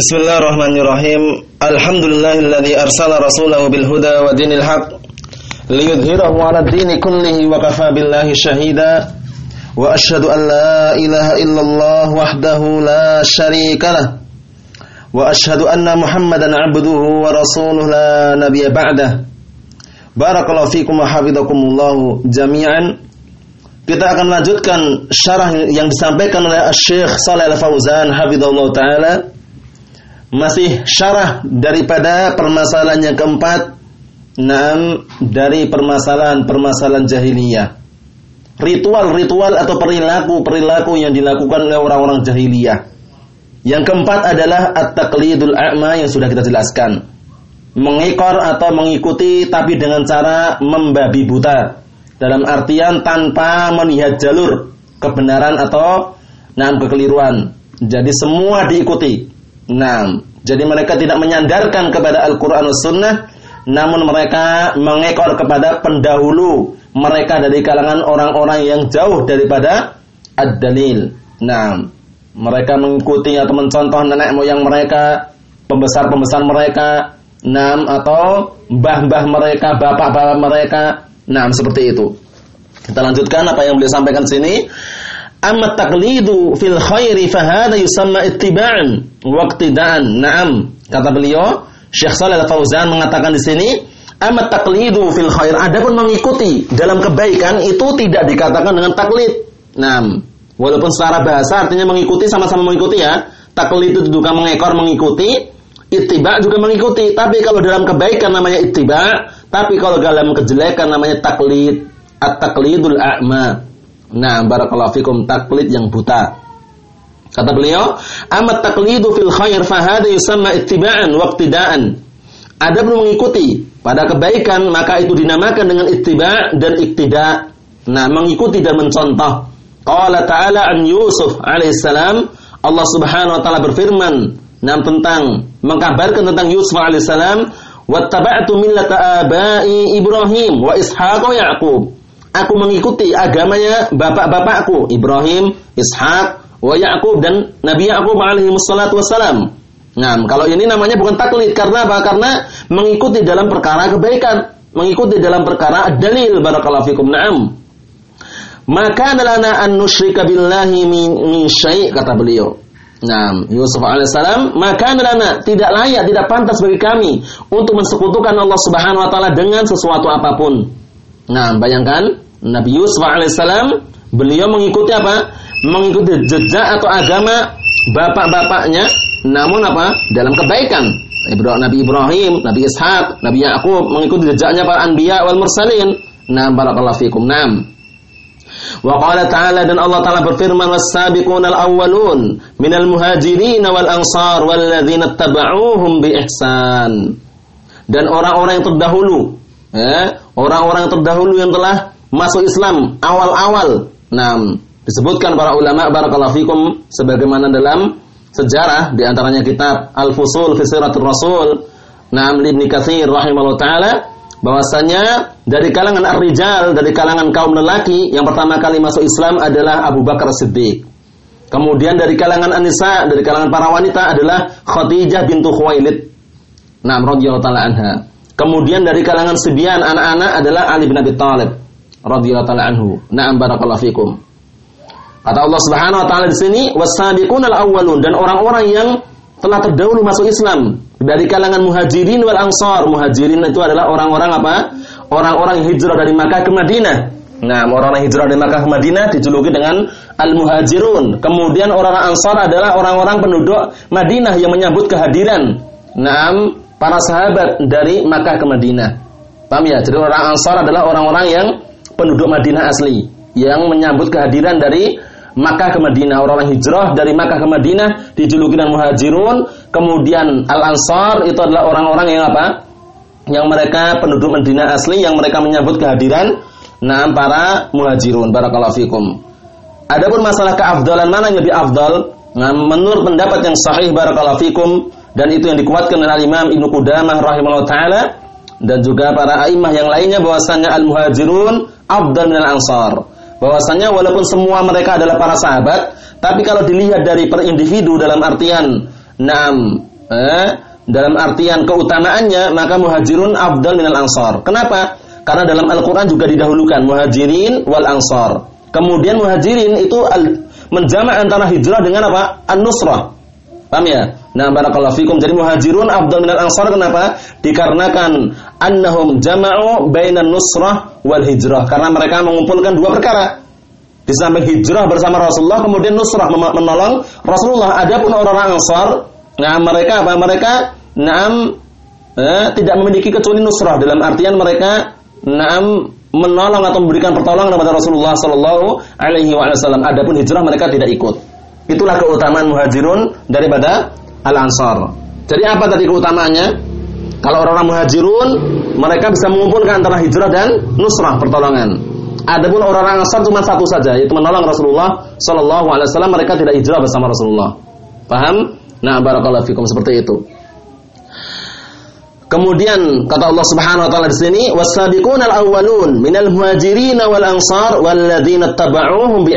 Bismillahirrahmanirrahim. Alhamdulillahilladzi arsala rasulahu bil huda wa dinil haq liyudhhirahu 'ala ad-dini kullihi wa kafa billahi shahida. Wa asyhadu an la ilaha illallah wahdahu la syarika lah. Wa asyhadu anna Muhammadan 'abduhu wa rasuluhu la nabiyya ba'dah. Barakallahu fikum wa hafizakumullah jami'an. Kita akan lanjutkan syarah yang disampaikan oleh Syekh Shalih Al-Fauzan hafizallahu taala. Masih syarah daripada permasalahan yang keempat. Naam dari permasalahan-permasalahan jahiliyah. Ritual-ritual atau perilaku-perilaku yang dilakukan oleh orang-orang jahiliyah. Yang keempat adalah at-taqlidul a'ma yang sudah kita jelaskan. Mengekor atau mengikuti tapi dengan cara membabi buta dalam artian tanpa melihat jalur kebenaran atau nah kekeliruan. Jadi semua diikuti. Nah, jadi mereka tidak menyandarkan kepada Al-Qur'an dan Sunnah, namun mereka mengekor kepada pendahulu mereka dari kalangan orang-orang yang jauh daripada ad-dalil. Nah, mereka mengikuti atau mencontoh nenek moyang mereka, pembesar-pembesar mereka, nam atau mbah-mbah mereka, bapak-bapak mereka, Nah, seperti itu. Kita lanjutkan apa yang beliau sampaikan sini. Amma taqlidu fil khairi fahada yusamma ittiba'an wa iqtida'an. Naam, kata beliau, Syekh Shalal Al-Fauzan mengatakan di sini, amma taqlidu fil khair, adapun mengikuti dalam kebaikan itu tidak dikatakan dengan taklid. Naam. Walaupun secara bahasa artinya mengikuti sama-sama mengikuti ya. Taklid itu juga mengekor mengikuti, ittiba juga mengikuti. Tapi kalau dalam kebaikan namanya ittiba, tapi kalau dalam kejelekan namanya taklid, at-taklidul a'ma. Nah, barakallahu fikum taklid yang buta. Kata beliau, amat taklidu fil khair fahada yusamma ittiba'an wa iqtida'an. Ada belum mengikuti pada kebaikan maka itu dinamakan dengan ittiba' dan iktida'. Nah, mengikuti dan mencontoh. Qala ta'ala an Yusuf alaihissalam, Allah Subhanahu wa taala berfirman, nah tentang mengkabarkan tentang Yusuf alaihissalam, wattaba'tu millata abai Ibrahim wa Ishaq wa Yaqub. Aku mengikuti agamanya bapak-bapakku Ibrahim, Ishaq, wa Yaqub dan Nabi Yaqub alaihi wassalatu wassalam. Nah, kalau ini namanya bukan taklid karena apa? Karena mengikuti dalam perkara kebaikan, mengikuti dalam perkara dalil barakallahu fikum. Naam. Maka lana an nusyrika billahi min syai' kata beliau. Nah, Yusuf alaihissalam, maka lana tidak layak, tidak pantas bagi kami untuk mensekutukan Allah Subhanahu wa taala dengan sesuatu apa pun. Nah, bayangkan Nabi Yusuf alaihissalam, beliau mengikuti apa? Mengikuti jejak atau agama bapak-bapaknya, namun apa? Dalam kebaikan. Nabi Ibrahim, Nabi Ishaq, Nabi Yakub mengikuti jejaknya para anbiya wal mursalin. Nah, barakallahu fikum. Naam. Wa qala ta'ala dan Allah Ta'ala berfirman was-sabiquna al-awwalun minal muhajirin wal ansar walladzina tabauhum bi ihsan. Dan orang-orang yang terdahulu, ya, orang-orang terdahulu yang telah masuk Islam awal-awal. Nah, disebutkan para ulama barakallahu fikum sebagaimana dalam sejarah di antaranya kitab Al-Fusul fi Siratul Rasul, Naam Ibnu Katsir rahimahullah taala bahwasanya dari kalangan ar-rijal, dari kalangan kaum lelaki yang pertama kali masuk Islam adalah Abu Bakar Siddiq. Kemudian dari kalangan anisa, dari kalangan para wanita adalah Khadijah bintu Khuwailid. Naam radhiyallahu taala anha. Kemudian dari kalangan sebian anak-anak adalah Ali bin Abi Thalib radhiyallahu taala anhu. Naam barakallahu fikum. Kata Allah Subhanahu wa taala di sini wasabiqunal awwalun dan orang-orang yang telah terdahulu masuk Islam dari kalangan muhajirin wal ansar. Muhajirin itu adalah orang-orang apa? Orang-orang hijrah dari Makkah ke Madinah. Nah, orang-orang hijrah dari Makkah ke Madinah dijuluki dengan al-muhajirun. Kemudian orang ansar adalah orang-orang penduduk Madinah yang menyambut kehadiran nah, para sahabat dari Makkah ke Madinah. Paham ya? Jadi orang ansar adalah orang-orang yang penduduk Madinah asli yang menyambut kehadiran dari Makkah ke Madinah. Orang-orang hijrah dari Makkah ke Madinah dijuluki dengan muhajirun. Kemudian al-ansar itu adalah orang-orang yang apa? Yang mereka penduduk Madinah asli yang mereka menyambut kehadiran nah para muhajirun. Barakallahu fikum. Adapun masalah keafdalan mana yang lebih afdal? Nah, menurut pendapat yang sahih barakallahu fikum dan itu yang dikuatkan oleh Imam Ibnu Qudamah rahimahullah taala dan juga para a'immah yang lainnya bahwasanya al-muhajirun afdal minal ansar bahwasanya walaupun semua mereka adalah para sahabat, tapi kalau dilihat dari per individu dalam artian enam eh, dalam artian keutamaannya maka muhajirun afdal minal ansar. Kenapa? Karena dalam Al-Qur'an juga didahulukan muhajirin wal ansar. Kemudian muhajirin itu al, menjamak antara hijrah dengan apa? An-nusrah. Paham ya? Nah, barakallahu fikum. Jadi muhajirun afdal minal ansar kenapa? Dikarenakan annahum jama'u bainan nusrah wal hijrah. Karena mereka mengumpulkan dua perkara. Di samping hijrah bersama Rasulullah, kemudian nusrah menolong Rasulullah. Adapun orang-orang Ansar, nah mereka apa? Mereka naam eh, tidak memiliki kecuali nusrah dalam artian mereka naam menolong atau memberikan pertolongan kepada Rasulullah Sallallahu Alaihi Wasallam. Adapun hijrah mereka tidak ikut. Itulah keutamaan muhajirun daripada al ansar. Jadi apa tadi keutamaannya? Kalau orang-orang muhajirun, mereka bisa mengumpulkan antara hijrah dan nusrah pertolongan. Adapun orang-orang ansar cuma satu saja, yaitu menolong Rasulullah Sallallahu Alaihi Wasallam. Mereka tidak hijrah bersama Rasulullah. Paham? Nah, barakallahu fikum seperti itu. Kemudian kata Allah Subhanahu wa taala di sini wasabiqunal awwalun minal muhajirin wal ansar walladzina tabauhum bi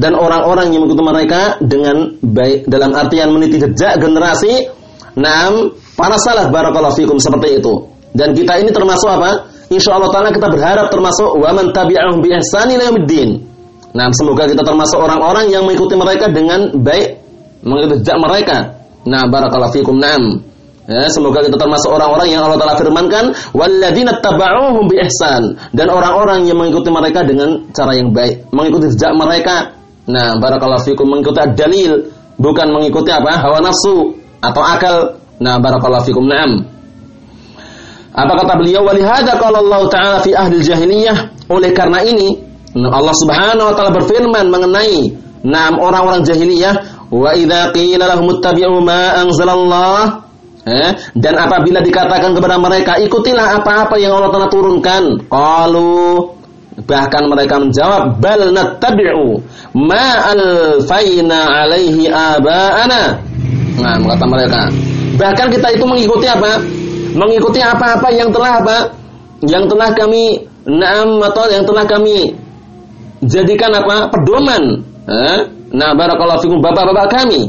dan orang-orang yang mengikuti mereka dengan baik dalam artian meniti jejak generasi enam para salaf barakallahu fikum seperti itu. Dan kita ini termasuk apa? Insya Allah taala kita berharap termasuk wa man tabi'ahum bi ila yaumiddin. Nah, semoga kita termasuk orang-orang yang mengikuti mereka dengan baik mengikuti jejak mereka. Nah, barakallahu fikum. Naam. Ya, semoga kita termasuk orang-orang yang Allah Taala firmankan, "Walladzina tabauhum bi ihsan" dan orang-orang yang mengikuti mereka dengan cara yang baik, mengikuti jejak mereka. Nah, barakallahu fikum mengikuti dalil, bukan mengikuti apa? hawa nafsu atau akal. Nah, barakallahu fikum. Naam. Apa kata beliau? Walihada kalau Allah Ta'ala fi ahli jahiliyah. Oleh karena ini, Allah Subhanahu wa taala berfirman mengenai enam orang-orang jahiliyah, "Wa idza qila lahum ma anzalallah" Eh? Dan apabila dikatakan kepada mereka, ikutilah apa-apa yang Allah telah turunkan. Qalu bahkan mereka menjawab, bal nattabi'u ma alfaina alaihi aba'ana. Nah, kata mereka. Bahkan kita itu mengikuti apa? Mengikuti apa-apa yang telah apa? Yang telah kami naam atau yang telah kami jadikan apa? pedoman. Eh? Nah, barakallahu fikum bapak-bapak kami.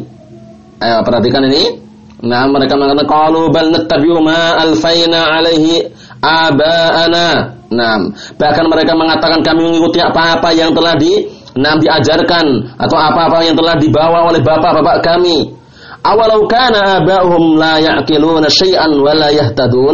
Ayo perhatikan ini. Nah, mereka mengatakan qalu bal nattabi'u ma alfaina alaihi aba'ana. Nah, bahkan mereka mengatakan kami mengikuti apa-apa yang telah di nah, diajarkan atau apa-apa yang telah dibawa oleh bapak-bapak kami. Awalau kana aba'uhum la ya'qiluna syai'an wa la.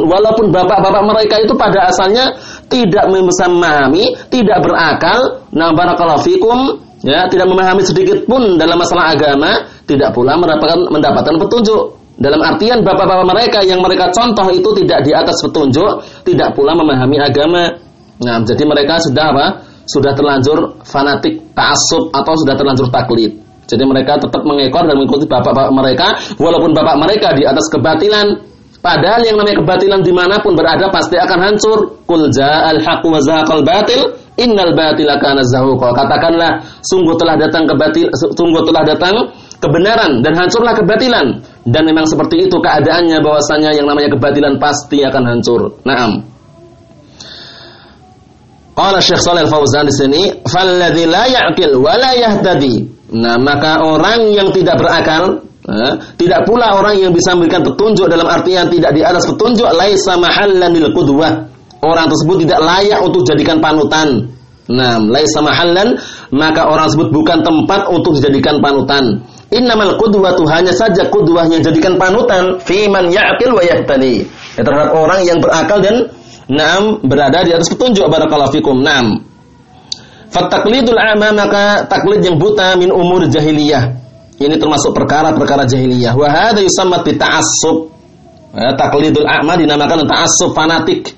Walaupun bapak-bapak mereka itu pada asalnya tidak bisa memahami, tidak berakal, nah barakallahu fikum, ya, tidak memahami sedikit pun dalam masalah agama, tidak pula mendapatkan mendapatkan petunjuk. Dalam artian bapak-bapak mereka yang mereka contoh itu tidak di atas petunjuk, tidak pula memahami agama. Nah, jadi mereka sudah apa? Sudah terlanjur fanatik ta'assub atau sudah terlanjur taklid. Jadi mereka tetap mengekor dan mengikuti bapak-bapak mereka walaupun bapak mereka di atas kebatilan. Padahal yang namanya kebatilan di mana pun berada pasti akan hancur. Qul ja'al haqq wa zahaqal batil innal batila kana zahuqa. Katakanlah sungguh telah datang kebatil sungguh telah datang kebenaran dan hancurlah kebatilan dan memang seperti itu keadaannya bahwasanya yang namanya kebatilan pasti akan hancur. Naam. Qala Syekh Shalal Fauzan di sini, "Falladzi la ya'qil wa la yahtadi." Nah, maka orang yang tidak berakal, eh, tidak pula orang yang bisa memberikan petunjuk dalam artian tidak di atas petunjuk laisa mahallan lil qudwah. Orang tersebut tidak layak untuk jadikan panutan. Nah, laisa mahallan, maka orang tersebut bukan tempat untuk dijadikan panutan. Innamal qudwatu hanya saja qudwah yang jadikan panutan fi man ya'qil wa yahtadi. Ya, terhadap orang yang berakal dan naam berada di atas petunjuk barakallahu fikum. Naam. Fataklidul a'ma maka taklid yang buta min umur jahiliyah. Ini termasuk perkara-perkara jahiliyah. Wa hadza yusamma ta'assub. Ya, taklidul a'ma dinamakan ta'assub fanatik.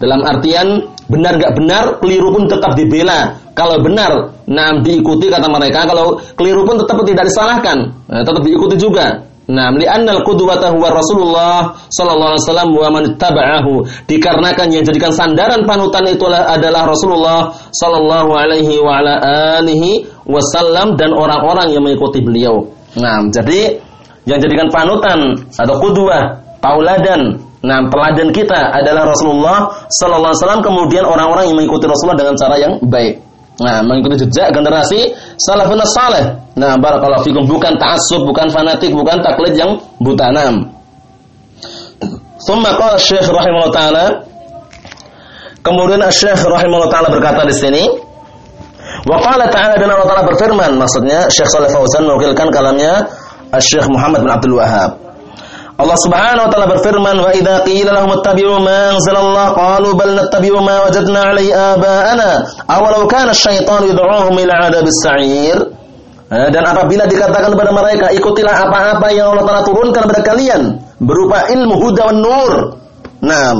Dalam artian benar gak benar, keliru pun tetap dibela. Kalau benar, nah diikuti kata mereka. Kalau keliru pun tetap tidak disalahkan, nah, tetap diikuti juga. Nah, li'annal qudwata huwa Rasulullah sallallahu alaihi wasallam wa man taba'ahu. Dikarenakan yang jadikan sandaran panutan itu adalah Rasulullah sallallahu alaihi wa ala alihi wasallam dan orang-orang yang mengikuti beliau. Nah, jadi yang jadikan panutan atau qudwah, tauladan, nah teladan kita adalah Rasulullah sallallahu alaihi wasallam kemudian orang-orang yang mengikuti Rasulullah dengan cara yang baik. Nah, mengikuti jejak generasi salafun saleh. Nah, barakallahu fikum bukan ta'assub, bukan fanatik, bukan taklid yang buta. Naam. Thumma qala Syekh rahimahullah taala Kemudian Syekh rahimahullah taala berkata di sini, wa qala ta'ala dan Allah taala berfirman, maksudnya Syekh Shalih Fauzan menukilkan kalamnya Syekh Muhammad bin Abdul Wahab. Allah Subhanahu wa taala berfirman, "Wa idza qila lahum ittabi'u ma anzalallah qalu bal nattabi'u ma wajadna 'alaihi aba'ana aw law kana asy-syaitanu yad'uuhum ila 'adabis sa'ir." Eh, dan apabila dikatakan kepada mereka, ikutilah apa-apa yang Allah Taala turunkan kepada kalian berupa ilmu huda wan nur. Naam.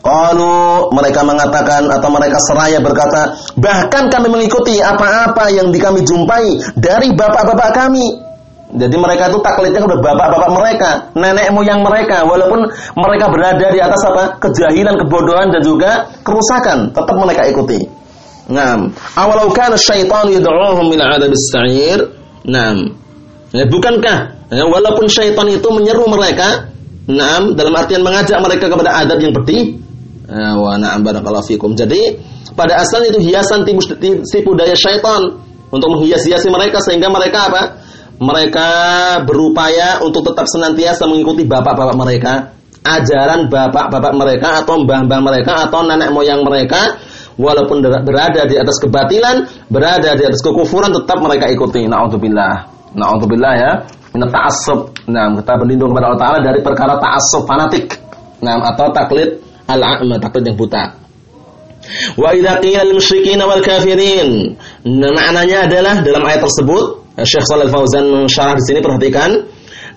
Kalau mereka mengatakan atau mereka seraya berkata, bahkan kami mengikuti apa-apa yang kami jumpai dari bapak-bapak kami jadi mereka itu taklidnya kepada bapak-bapak mereka, nenek moyang mereka, walaupun mereka berada di atas apa? kejahilan, kebodohan dan juga kerusakan, tetap mereka ikuti. Naam. Awalau kana syaitan yad'uhum ila 'adabis sa'ir. Naam. Ya, bukankah ya, walaupun syaitan itu menyeru mereka, naam, dalam artian mengajak mereka kepada adab yang pedih. Ya, wa na'am barakallahu fikum. Jadi pada asalnya itu hiasan tipu daya syaitan untuk menghias-hiasi mereka sehingga mereka apa? Mereka berupaya untuk tetap senantiasa mengikuti bapak-bapak mereka, ajaran bapak-bapak mereka atau mbah-mbah mereka atau nenek moyang mereka, walaupun berada di atas kebatilan, berada di atas kekufuran tetap mereka ikuti. Nauzubillah. Nauzubillah ya. Min ta'assub. Nah, kita berlindung kepada Allah Taala dari perkara ta'assub fanatik. Nah, atau taklid al-a'ma, taklid yang buta. Wa idza qila lil musyrikin wal kafirin. Nah, maknanya adalah dalam ayat tersebut Syekh Shalal Fauzan syarah di sini perhatikan.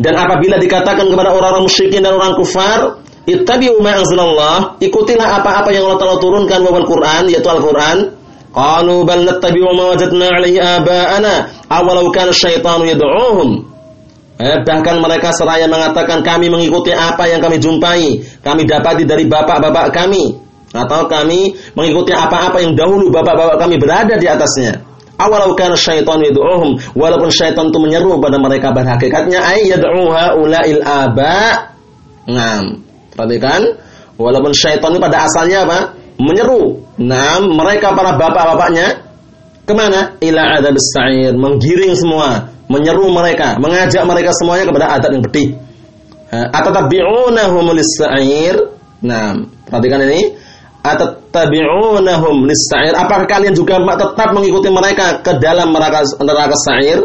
Dan apabila dikatakan kepada orang-orang musyrikin dan orang kufar ittabi'u ma anzalallah ikutilah apa-apa yang Allah Taala turunkan wa Al-Qur'an yaitu Al-Qur'an. Qalu bal nattabi'u ma wajadna 'alaihi aba'ana awalau kana syaitanu yad'uhum eh, bahkan mereka seraya mengatakan kami mengikuti apa yang kami jumpai kami dapati dari bapak-bapak kami atau kami mengikuti apa-apa yang dahulu bapak-bapak kami berada di atasnya Awalau kana syaitan yad'uhum walaupun syaitan itu menyeru pada mereka pada hakikatnya ay yad'uha ulail aba. Nah, perhatikan walaupun syaitan itu pada asalnya apa? Menyeru. Nah, mereka para bapak-bapaknya ke mana? Ila adab sa'ir, menggiring semua, menyeru mereka, mengajak mereka semuanya kepada adab yang pedih. Atatabi'unahum lis-sa'ir. Nah, perhatikan ini atattabi'unahum lis-sa'ir? Apakah kalian juga tetap mengikuti mereka ke dalam neraka neraka sa'ir?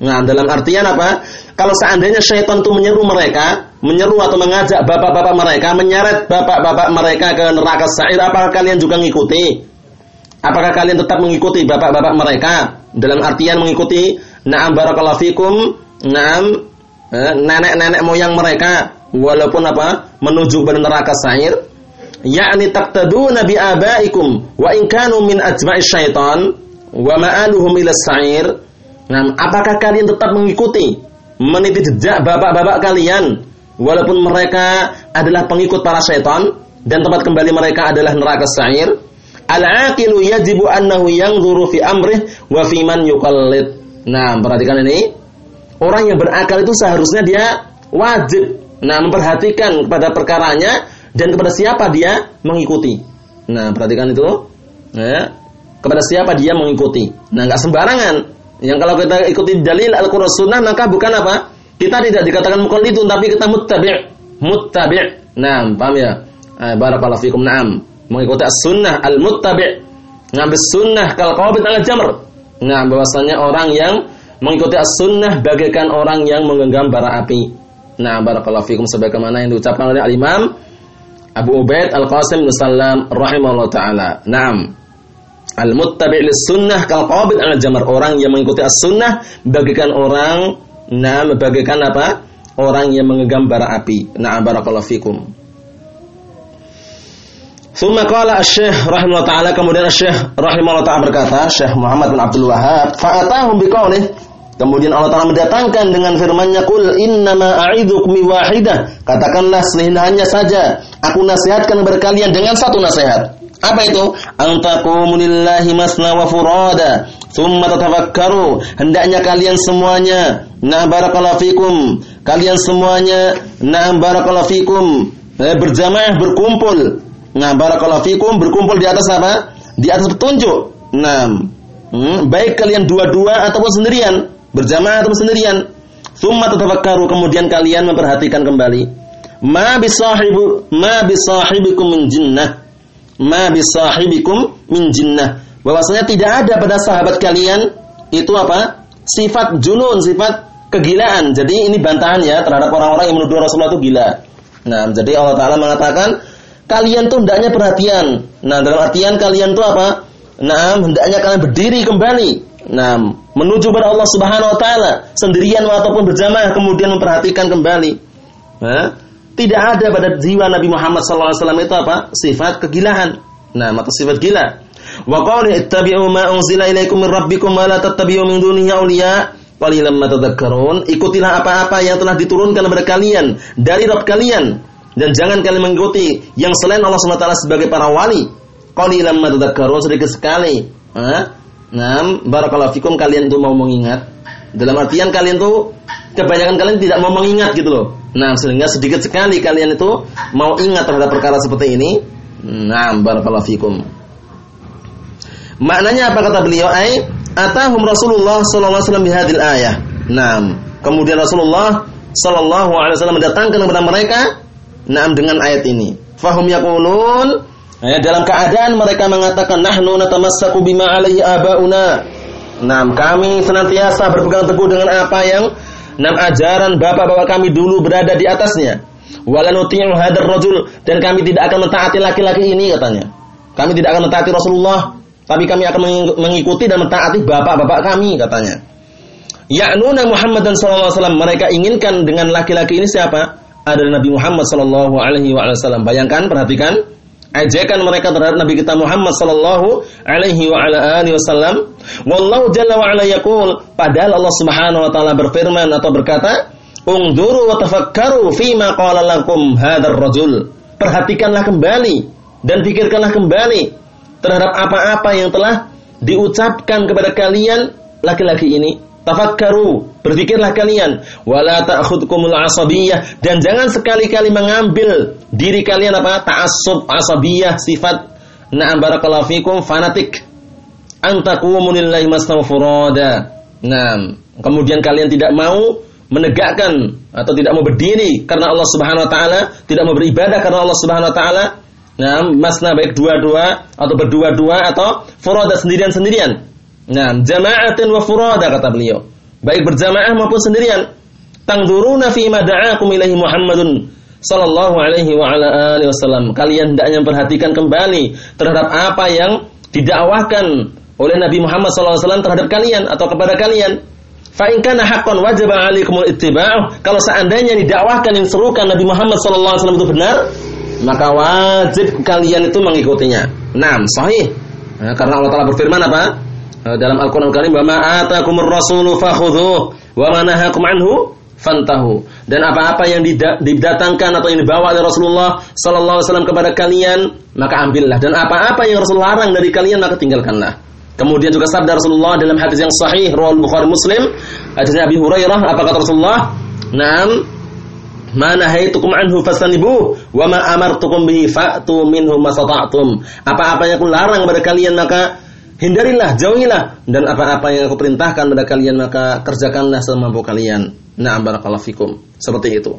Nah, dalam artian apa? Kalau seandainya syaitan itu menyeru mereka, menyeru atau mengajak bapak-bapak mereka, menyeret bapak-bapak mereka ke neraka sa'ir, apakah kalian juga mengikuti? Apakah kalian tetap mengikuti bapak-bapak mereka? Dalam artian mengikuti na'am barakallahu fikum, na'am eh, nenek-nenek moyang mereka walaupun apa? menuju ke neraka sa'ir yakni taqtaduna bi abaikum wa in kanu min ajma'i syaitan wa ma'aluhum ila sa'ir. Nah, apakah kalian tetap mengikuti meniti jejak bapak-bapak kalian walaupun mereka adalah pengikut para syaitan dan tempat kembali mereka adalah neraka sa'ir? Al-aqilu yajibu annahu yanzuru fi amrih wa fi man yuqallid. Nah, perhatikan ini. Orang yang berakal itu seharusnya dia wajib nah memperhatikan kepada perkaranya dan kepada siapa dia mengikuti. Nah, perhatikan itu. Ya. Kepada siapa dia mengikuti. Nah, nggak sembarangan. Yang kalau kita ikuti dalil Al-Qur'an Sunnah maka bukan apa? Kita tidak dikatakan itu tapi kita muttabi'. Muttabi'. Nah, paham ya? Eh, barakallahu fikum. Naam. Mengikuti as-sunnah al-muttabi'. Ngambil sunnah kalau qabid al-jamr. Nah, bahwasanya orang yang mengikuti as-sunnah bagaikan orang yang menggenggam bara api. Nah, barakallahu fikum sebagaimana yang diucapkan oleh al-Imam Abu Ubaid Al-Qasim bin Salam rahimahullah taala. Naam. Al-muttabi' lis-sunnah kal qabid al-jamar. Orang yang mengikuti as-sunnah bagikan orang naam bagikan apa? Orang yang menggenggam bara api. Na'am barakallahu fikum. Thumma qala asy-syekh rahimahullah taala kemudian asy-syekh rahimahullah taala berkata, Syekh Muhammad bin Abdul Wahhab, fa'atahum biqaulih Kemudian Allah Ta'ala mendatangkan dengan firman-Nya, "Qul innama a'idzukum wahidah." Katakanlah hanya saja aku nasihatkan kepada kalian dengan satu nasihat. Apa itu? Antaqumu lillahi masna wa furada, thumma tatafakkaru. Hendaknya kalian semuanya, nah barakallahu fikum, kalian semuanya, nah barakallahu fikum, eh, berjamaah berkumpul. Nah barakallahu fikum berkumpul di atas apa? Di atas petunjuk Enam. Hmm, baik kalian dua-dua ataupun sendirian, berjamaah atau sendirian. Thumma tatafakkaru kemudian kalian memperhatikan kembali. Ma bisahibu ma bisahibikum min jinnah. Ma bisahibikum min jinnah. Bahwasanya tidak ada pada sahabat kalian itu apa? Sifat junun, sifat kegilaan. Jadi ini bantahan ya terhadap orang-orang yang menuduh Rasulullah itu gila. Nah, jadi Allah Taala mengatakan kalian tuh hendaknya perhatian. Nah, dalam artian kalian tuh apa? Nah, hendaknya kalian berdiri kembali. Nah, menuju kepada Allah Subhanahu wa taala sendirian ataupun berjamaah kemudian memperhatikan kembali. Nah, tidak ada pada jiwa Nabi Muhammad SAW itu apa? Sifat kegilaan. Nah, atau sifat gila. Wa qala ittabi'u ma unzila ilaikum min rabbikum wa la tattabi'u min dunihi awliya qalilan. Ikutilah apa-apa yang telah diturunkan kepada kalian dari Rabb kalian dan jangan kalian mengikuti yang selain Allah SWT sebagai para wali qalilan ma tadhakkarun sedikit sekali. Ha? Nah, barakallahu fikum kalian itu mau mengingat. Dalam artian kalian tuh kebanyakan kalian tidak mau mengingat gitu loh. Nah, sehingga sedikit sekali kalian itu mau ingat terhadap perkara seperti ini. Nah, barakallahu fikum. Maknanya apa kata beliau? Ai atahum Rasulullah sallallahu alaihi wasallam bihadil ayah. Nah, kemudian Rasulullah sallallahu alaihi wasallam mendatangkan kepada mereka nah dengan ayat ini. Fahum yaqulun Ya, dalam keadaan mereka mengatakan nahnu natamassaku bima alaihi abauna. Nah, kami senantiasa berpegang teguh dengan apa yang enam ajaran bapak-bapak kami dulu berada di atasnya. Wala nuti'u hadar rajul dan kami tidak akan mentaati laki-laki ini katanya. Kami tidak akan mentaati Rasulullah, tapi kami akan mengikuti dan mentaati bapak-bapak kami katanya. Ya'nuna Muhammad dan sallallahu alaihi wasallam mereka inginkan dengan laki-laki ini siapa? Adalah Nabi Muhammad sallallahu alaihi wasallam. Bayangkan, perhatikan ajakan mereka terhadap Nabi kita Muhammad sallallahu alaihi wa ala alihi wasallam. Wallahu jalla wa ala yaqul. Padahal Allah Subhanahu wa taala berfirman atau berkata ungduru wa tafakkaru ma qala lakum hadzal rajul. Perhatikanlah kembali dan pikirkanlah kembali terhadap apa-apa yang telah diucapkan kepada kalian laki-laki ini Tafakkaru, berpikirlah kalian, wala ta'khudkumul asabiyah dan jangan sekali-kali mengambil diri kalian apa? ta'assub asabiyah, sifat na'am barakallahu fikum fanatik. Antaqumu lillahi masnafurada. Nah, kemudian kalian tidak mau menegakkan atau tidak mau berdiri karena Allah Subhanahu wa taala, tidak mau beribadah karena Allah Subhanahu wa taala. Nah, masna baik dua-dua atau berdua-dua atau furada sendirian-sendirian. Nah, jama'atin wa furada kata beliau. Baik berjamaah maupun sendirian. Tangduruna fi ma da'akum ilaihi Muhammadun sallallahu alaihi wa ala alihi wasallam. Kalian hendaknya memperhatikan kembali terhadap apa yang didakwahkan oleh Nabi Muhammad sallallahu alaihi wasallam terhadap kalian atau kepada kalian. Fa in kana haqqan wajib 'alaikumul ittiba'u. Kalau seandainya didakwahkan yang serukan Nabi Muhammad sallallahu alaihi wasallam itu benar, maka wajib kalian itu mengikutinya. Naam, sahih. Nah, karena Allah Taala berfirman apa? Eh, dalam Al-Qur'an Al-Karim, "Wa ma atakumur rasulu fakhudhuh wa ma nahakum anhu fantahu." Dan apa-apa yang didatangkan atau yang dibawa oleh Rasulullah sallallahu alaihi wasallam kepada kalian, maka ambillah. Dan apa-apa yang Rasul larang dari kalian, maka tinggalkanlah. Kemudian juga sabda Rasulullah dalam hadis yang sahih riwayat Bukhari Muslim, hadisnya Abi Hurairah, apa kata Rasulullah? "Naam, ma nahaitukum anhu fasanibu wa ma amartukum bihi fa'tu minhu masata'tum." Apa-apa yang aku larang kepada kalian maka hindarilah, jauhilah dan apa-apa yang aku perintahkan pada kalian maka kerjakanlah semampu kalian. Na'am barakallahu fikum. Seperti itu.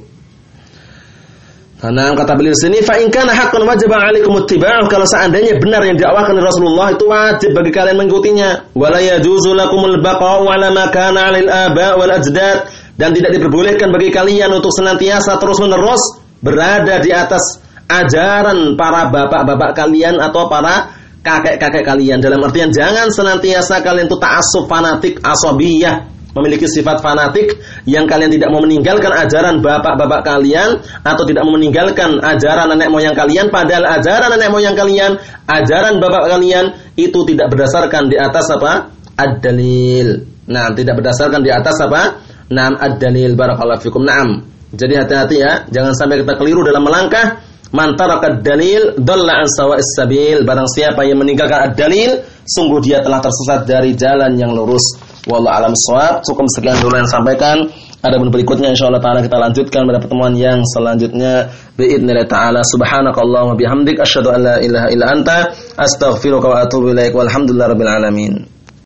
Karena kata beliau sini fa in kana haqqan wajaba 'alaikum ittiba'uh kalau seandainya benar yang diawakan oleh Rasulullah itu wajib bagi kalian mengikutinya. Wala yajuzu lakumul baqa'u 'ala ma kana 'alil aba' wal ajdad dan tidak diperbolehkan bagi kalian untuk senantiasa terus-menerus berada di atas ajaran para bapak-bapak kalian atau para kakek-kakek kalian dalam artian jangan senantiasa kalian itu ta'assub fanatik asabiyah memiliki sifat fanatik yang kalian tidak mau meninggalkan ajaran bapak-bapak kalian atau tidak mau meninggalkan ajaran nenek moyang kalian. Padahal ajaran nenek moyang kalian ajaran bapak kalian itu tidak berdasarkan di atas apa? Ad-dalil. Nah tidak berdasarkan di atas apa? Nam ad-dalil. Barakallahu fikum. Na'am. Jadi hati-hati ya jangan sampai kita keliru dalam melangkah Man tarakat dalil Dalla an sawa'is sabil. Barang siapa yang meninggalkan ad-dalil, sungguh dia telah tersesat dari jalan yang lurus. Wallahu alam shawab. Cukup sekian dulu yang sampaikan. Ada pun berikutnya insyaallah taala kita lanjutkan pada pertemuan yang selanjutnya. Biidznillah taala subhanakallahumma bihamdik asyhadu an la ilaha illa anta astaghfiruka wa atubu ilaik. Walhamdulillahirabbil alamin.